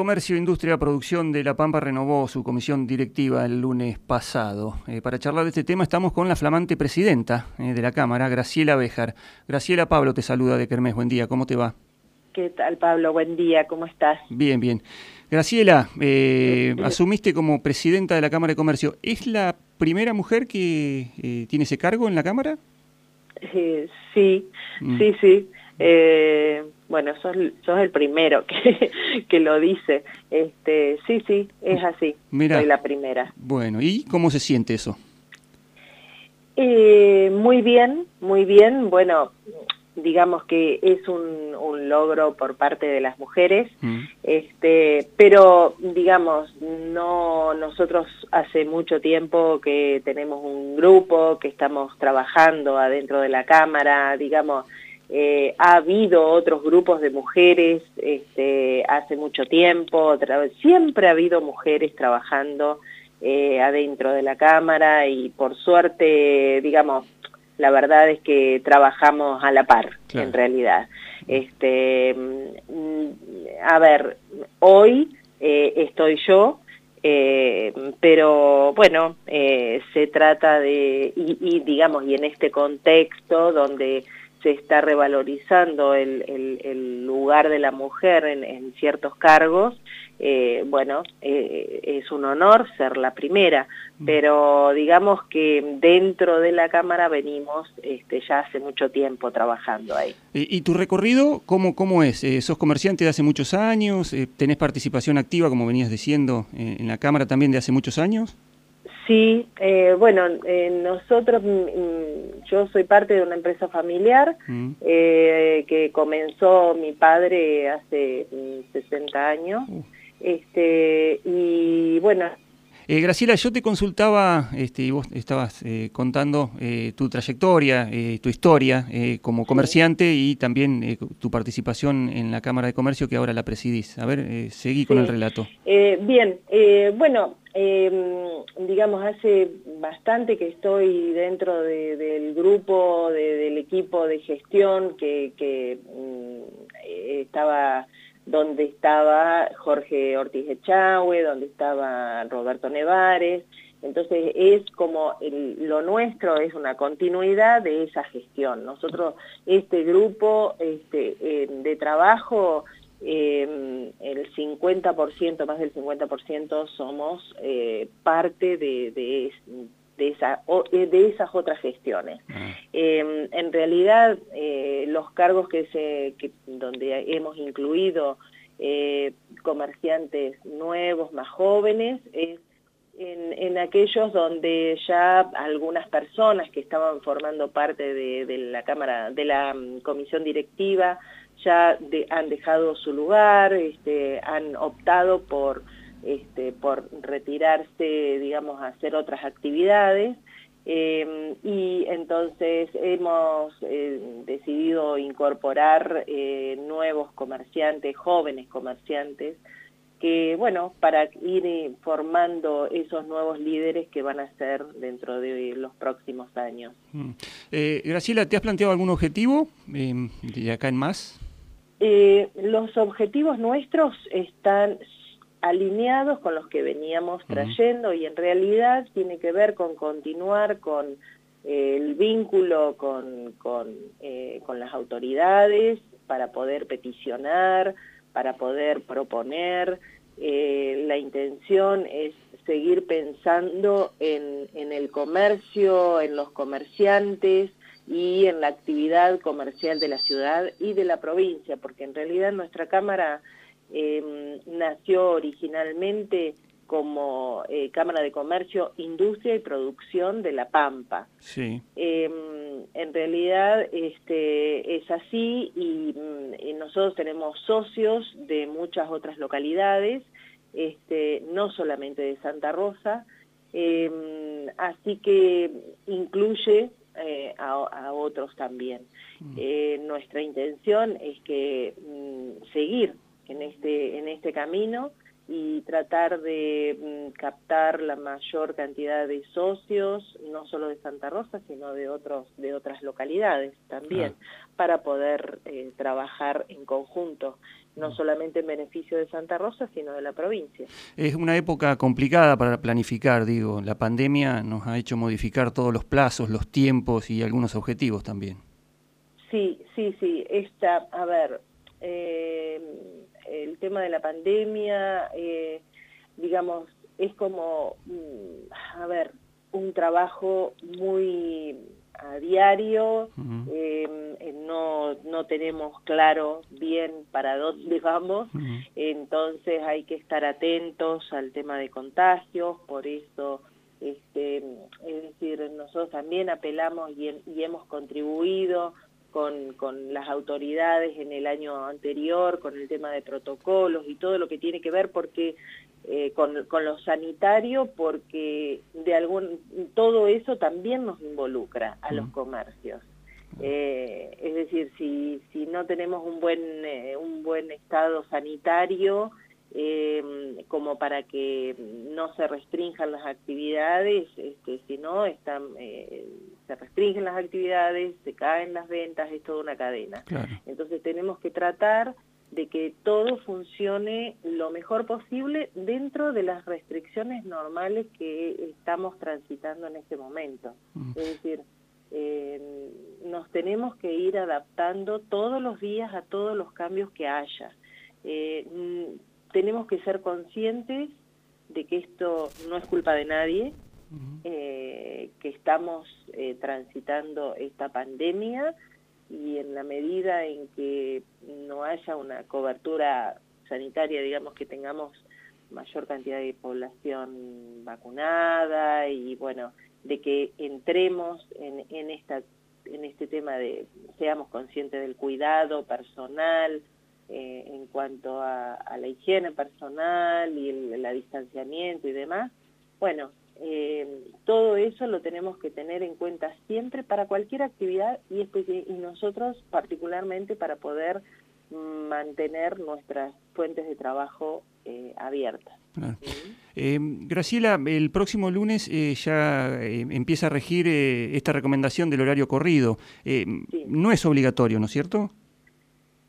Comercio, Industria, Producción de La Pampa renovó su comisión directiva el lunes pasado. Eh, para charlar de este tema estamos con la flamante presidenta eh, de la Cámara, Graciela Béjar. Graciela, Pablo te saluda de Kermés. Buen día, ¿cómo te va? ¿Qué tal, Pablo? Buen día, ¿cómo estás? Bien, bien. Graciela, eh, asumiste como presidenta de la Cámara de Comercio. ¿Es la primera mujer que tiene ese cargo en la Cámara? sí, mm. sí, sí. Bueno, sos, sos el primero que, que lo dice. Este, sí, sí, es así. Mira, Soy la primera. Bueno, ¿y cómo se siente eso? Eh, muy bien, muy bien. Bueno, digamos que es un, un logro por parte de las mujeres, mm. este, pero digamos, no nosotros hace mucho tiempo que tenemos un grupo, que estamos trabajando adentro de la Cámara, digamos, eh, ha habido otros grupos de mujeres este, hace mucho tiempo, siempre ha habido mujeres trabajando eh, adentro de la Cámara y por suerte, digamos, la verdad es que trabajamos a la par, en realidad. Este, mm, a ver, hoy eh, estoy yo, pero bueno, se trata de, y, digamos, y en este contexto donde se está revalorizando el, el, lugar de la mujer en, ciertos cargos, eh, bueno, eh, es un honor ser la primera, mm. pero digamos que dentro de la Cámara venimos este, ya hace mucho tiempo trabajando ahí. ¿Y, tu recorrido cómo, cómo es? Eh, ¿Sos comerciante de hace muchos años? ¿Tenés participación activa, como venías diciendo, en la Cámara también de hace muchos años? Sí, eh, bueno, eh, nosotros, mm, mm, yo soy parte de una empresa familiar mm. eh, que comenzó mi padre hace 60 años, uh. este, y bueno, eh, Graciela, yo te consultaba, este, y vos estabas eh, contando eh, tu trayectoria, tu historia como comerciante y también tu participación en la Cámara de Comercio que ahora la presidís. A ver, seguí con el relato. bien, bueno, em, digamos, hace bastante que estoy dentro del grupo, del equipo de gestión que, que mm, estaba donde estaba Jorge Ortiz Echagüe, donde estaba Roberto Nevares, entonces es como lo nuestro es una continuidad de esa gestión. Nosotros, este grupo este, de trabajo, em, el 50%, más del 50% somos eh, parte de, de, esa, eh, de esas otras gestiones. Ah. Em, en realidad, eh, los cargos que se, donde hemos incluido eh, comerciantes nuevos, más jóvenes, es en, aquellos donde ya algunas personas que estaban formando parte de, la Cámara, de la mm, Comisión Directiva, ya han dejado su lugar, este, han optado por este, por retirarse, digamos, a hacer otras actividades. Em, y entonces hemos eh, decidido incorporar eh, nuevos comerciantes, jóvenes comerciantes, que bueno, para ir eh, formando esos nuevos líderes que van a ser dentro de los próximos años. Mm. Graciela, ¿te has planteado algún objetivo em, de acá en más? los objetivos nuestros están alineados con los que veníamos trayendo y en realidad tiene que ver con continuar con eh, el vínculo con, con, eh, con, las autoridades para poder peticionar, para poder proponer. Eh, la intención es seguir pensando en, en el comercio, en los comerciantes y en la actividad comercial de la ciudad y de la provincia, porque en realidad nuestra Cámara eh, nació originalmente como eh, Cámara de Comercio, Industria y Producción de La Pampa. Sí. Em, en realidad este, es así mm, y, nosotros tenemos socios de muchas otras localidades, este, no solamente de Santa Rosa, em, así que incluye eh, a, otros también. Mm. Eh, nuestra intención es que mm, seguir en este, en este camino y tratar de mm, captar la mayor cantidad de socios, no solo de Santa Rosa, sino de, otros, de otras localidades también, para poder eh, trabajar en conjunto. no solamente en beneficio de Santa Rosa, sino de la provincia. Es una época complicada para planificar, digo. La pandemia nos ha hecho modificar todos los plazos, los tiempos y algunos objetivos también. Sí, sí, sí. Esta, a ver, eh, el tema de la pandemia, eh, digamos, es como, mm, a ver, un trabajo muy a diario, eh, no, no tenemos claro bien para dónde vamos, entonces hay que estar atentos al tema de contagios, por eso, este, es decir, nosotros también apelamos y, y hemos contribuido con, con, las autoridades en el año anterior, con el tema de protocolos y todo lo que tiene que ver porque eh, con, con, lo sanitario, porque de algún todo eso también nos involucra a los comercios. Eh, es decir, si, si no tenemos un buen, eh, un buen estado sanitario, eh, como para que no se restrinjan las actividades, este, si no, están, eh, se restringen las actividades, se caen las ventas, es toda una cadena. Entonces tenemos que tratar de que todo funcione lo mejor posible dentro de las restricciones normales que estamos transitando en este momento. Mm. Es decir, eh, nos tenemos que ir adaptando todos los días a todos los cambios que haya. Eh, tenemos que ser conscientes de que esto no es culpa de nadie, eh, que estamos eh, transitando esta pandemia y en la medida en que no haya una cobertura sanitaria, digamos que tengamos mayor cantidad de población vacunada y bueno, de que entremos en, en, esta, en este tema de, seamos conscientes del cuidado personal, eh, en cuanto a, la higiene personal y el, distanciamiento y demás, bueno, eh, todo eso lo tenemos que tener en cuenta siempre para cualquier actividad y, y nosotros particularmente para poder mantener nuestras fuentes de trabajo eh, abiertas. Graciela, el próximo lunes ya empieza a regir esta recomendación del horario corrido. No es obligatorio, ¿no es cierto?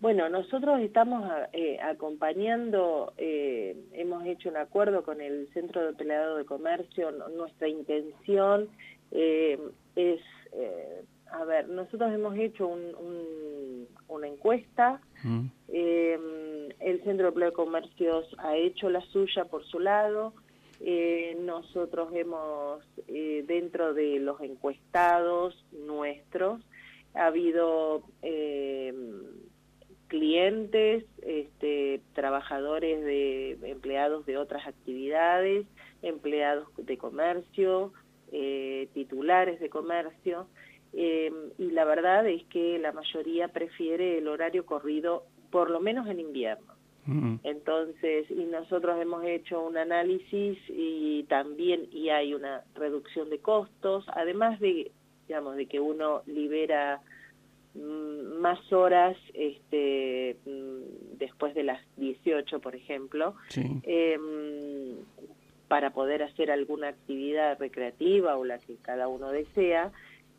Bueno, nosotros estamos eh, acompañando, eh, hemos hecho un acuerdo con el Centro de Pelado de Comercio, nuestra intención eh, es, a ver, nosotros hemos hecho una encuesta, mm. el Centro de Pelado de Comercio ha hecho la suya por su lado, nosotros hemos, dentro de los encuestados nuestros, ha habido clientes, este, trabajadores de empleados de otras actividades, empleados de comercio, eh, titulares de comercio, eh, y la verdad es que la mayoría prefiere el horario corrido, por lo menos en invierno. Entonces, y nosotros hemos hecho un análisis y también y hay una reducción de costos, además de, digamos, de que uno libera Mm, más horas este, mm, después de las 18, por ejemplo, em, para poder hacer alguna actividad recreativa o la que cada uno desea,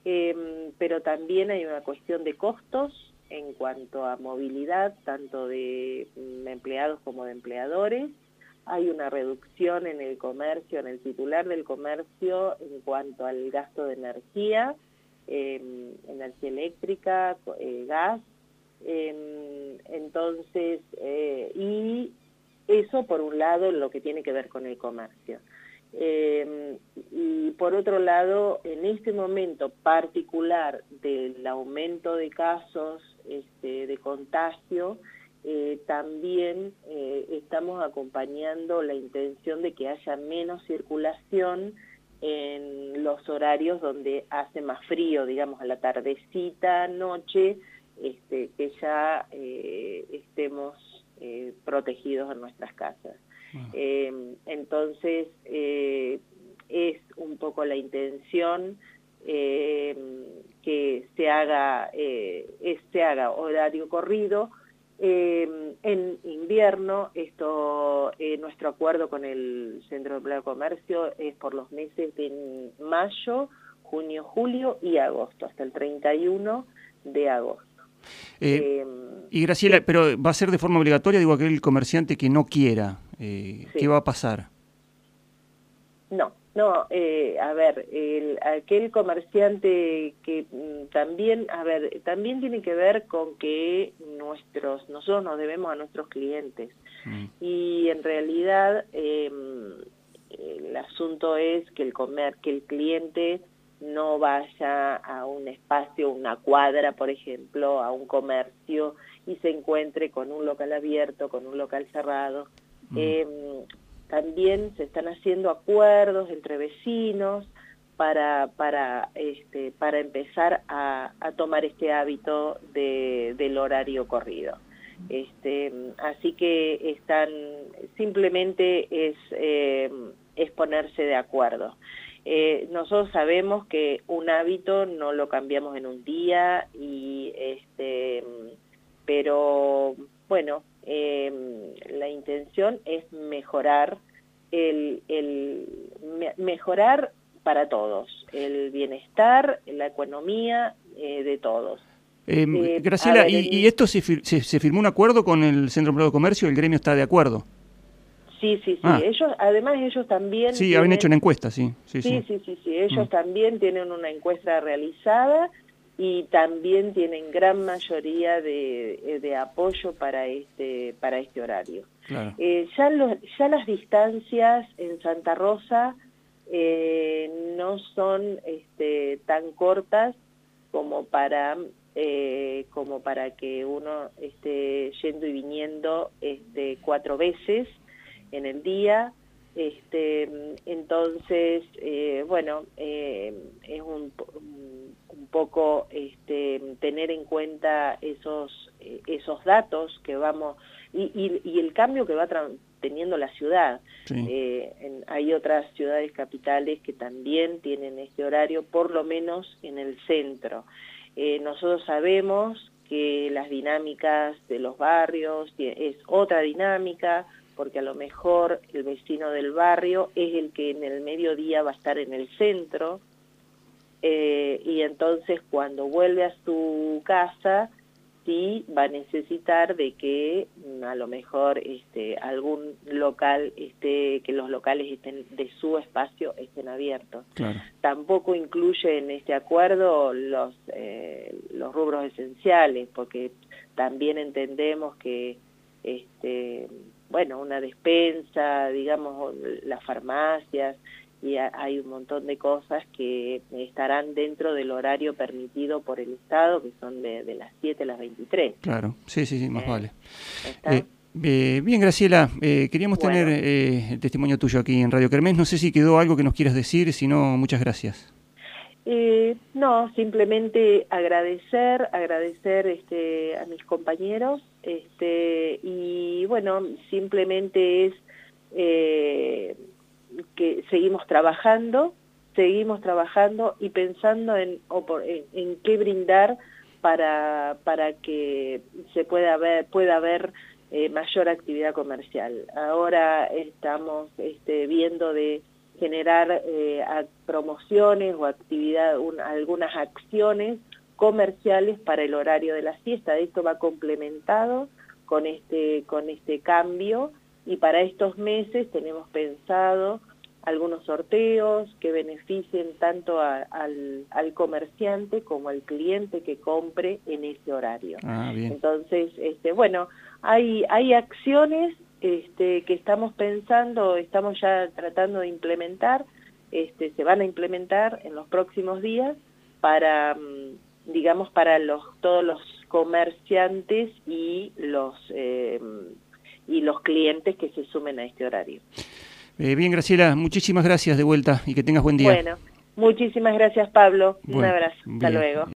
em, pero también hay una cuestión de costos en cuanto a movilidad, tanto de mm, empleados como de empleadores, hay una reducción en el comercio, en el titular del comercio en cuanto al gasto de energía, Em, energía eléctrica, eh, gas, em, entonces, eh, y eso por un lado lo que tiene que ver con el comercio. Em, y por otro lado, en este momento particular del aumento de casos este, de contagio, eh, también estamos acompañando la intención de que haya menos circulación en los horarios donde hace más frío, digamos a la tardecita, noche, este, que ya eh, estemos eh, protegidos en nuestras casas. Ah. Em, entonces, eh, es un poco la intención que se haga, se haga horario corrido, eh, en invierno, esto, eh, nuestro acuerdo con el Centro de Empleo de Comercio es por los meses de mayo, junio, julio y agosto, hasta el 31 de agosto. Eh, y Graciela, pero va a ser de forma obligatoria, digo, aquel comerciante que no quiera, ¿qué va a pasar? No, no, eh, a ver, el, aquel comerciante que mm, también, a ver, también tiene que ver con que nuestros, nosotros nos debemos a nuestros clientes mm. y en realidad em, el asunto es que el comer, que el cliente no vaya a un espacio, una cuadra, por ejemplo, a un comercio y se encuentre con un local abierto, con un local cerrado. Mm. Em, también se están haciendo acuerdos entre vecinos para, para, este, para empezar a, tomar este hábito de, del horario corrido. Este, así que están, simplemente es, eh, es ponerse de acuerdo. Eh, nosotros sabemos que un hábito no lo cambiamos en un día, y este, pero bueno, eh, la intención es mejorar el, el mejorar para todos, el bienestar, la economía eh, de todos. Em, eh, Graciela, ¿y, esto se, se, firmó un acuerdo con el Centro de Comercio? ¿El gremio está de acuerdo? Sí, sí, sí. Ah. Ellos, además ellos también... Sí, habían hecho una encuesta, sí. Sí, sí, sí, sí. Ellos mm. también tienen una encuesta realizada y también tienen gran mayoría de, de apoyo para este, para este horario. Eh, ya, ya las distancias en Santa Rosa eh, no son este, tan cortas como para eh, como para que uno esté yendo y viniendo este, cuatro veces en el día. Este, entonces, bueno, es un, un poco este, tener en cuenta esos, esos datos que vamos y, y, el cambio que va teniendo la ciudad. Eh, hay otras ciudades capitales que también tienen este horario, por lo menos en el centro. Eh, nosotros sabemos que las dinámicas de los barrios es otra dinámica, porque a lo mejor el vecino del barrio es el que en el mediodía va a estar en el centro, eh, y entonces cuando vuelve a su casa sí va a necesitar de que mm, a lo mejor este, algún local, esté, que los locales estén de su espacio estén abiertos. Tampoco incluye en este acuerdo los, eh, los rubros esenciales, porque también entendemos que este, bueno, una despensa, digamos, las farmacias, y hay un montón de cosas que estarán dentro del horario permitido por el Estado, que son de, las 7 a las 23. Claro, sí, sí, sí, más eh, vale. Eh, eh, bien, Graciela, queríamos tener el testimonio tuyo aquí en Radio Kermés. No sé si quedó algo que nos quieras decir, si no, muchas gracias. no, simplemente agradecer, agradecer este, a mis compañeros este, y bueno, simplemente es que seguimos trabajando, seguimos trabajando y pensando en, en, qué brindar para, para que se pueda ver, pueda haber eh, mayor actividad comercial. Ahora estamos este, viendo de generar eh, promociones o actividad, algunas acciones comerciales para el horario de la siesta. Esto va complementado con este, con este cambio y para estos meses tenemos pensado algunos sorteos que beneficien tanto al, comerciante como al cliente que compre en ese horario. Ah, Entonces, este, bueno, hay, hay acciones este, que estamos pensando, estamos ya tratando de implementar, este, se van a implementar en los próximos días para, mm, digamos, para los, todos los comerciantes y los, eh, y los clientes que se sumen a este horario. Eh, bien, Graciela, muchísimas gracias de vuelta y que tengas buen día. Bueno, muchísimas gracias, Pablo. Un abrazo. Hasta luego.